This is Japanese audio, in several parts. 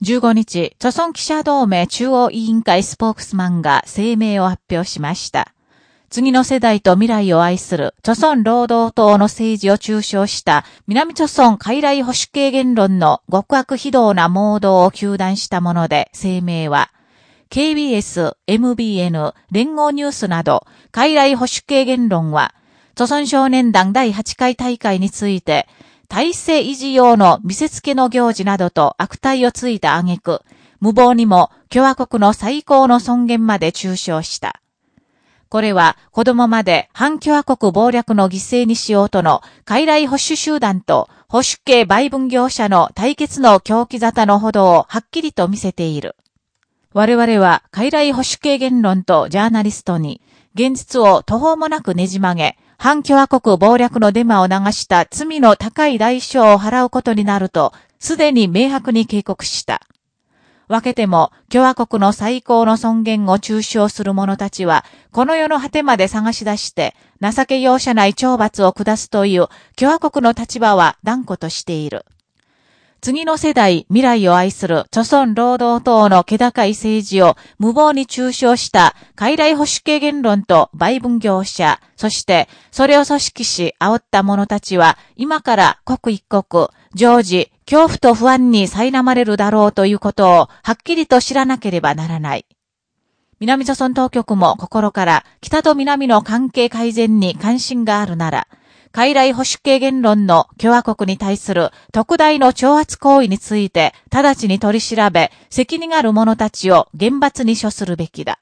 15日、著村記者同盟中央委員会スポークスマンが声明を発表しました。次の世代と未来を愛する、著村労働党の政治を中傷した南著村傀儡保守系言論の極悪非道な盲導を求断したもので声明は、KBS、MBN、連合ニュースなど、傀儡保守系言論は、著村少年団第8回大会について、体制維持用の見せつけの行事などと悪態をついた挙句、無謀にも共和国の最高の尊厳まで中傷した。これは子供まで反共和国暴略の犠牲にしようとの傀儡保守集団と保守系売分業者の対決の狂気沙汰のほどをはっきりと見せている。我々は傀儡保守系言論とジャーナリストに現実を途方もなくねじ曲げ、反共和国暴略のデマを流した罪の高い代償を払うことになると、すでに明白に警告した。分けても、共和国の最高の尊厳を中傷する者たちは、この世の果てまで探し出して、情け容赦ない懲罰を下すという共和国の立場は断固としている。次の世代、未来を愛する、著村労働党の気高い政治を無謀に中傷した傀儡保守系言論と売分業者、そしてそれを組織し煽った者たちは、今から刻一刻、常時、恐怖と不安に苛まれるだろうということをはっきりと知らなければならない。南朝村当局も心から北と南の関係改善に関心があるなら、傀儡保守系言論の共和国に対する特大の挑発行為について直ちに取り調べ、責任ある者たちを厳罰に処するべきだ。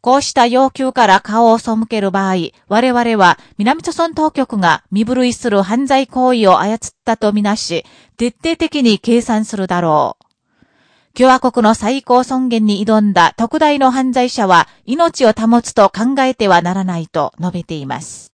こうした要求から顔を背ける場合、我々は南朝村当局が身震いする犯罪行為を操ったとみなし、徹底的に計算するだろう。共和国の最高尊厳に挑んだ特大の犯罪者は命を保つと考えてはならないと述べています。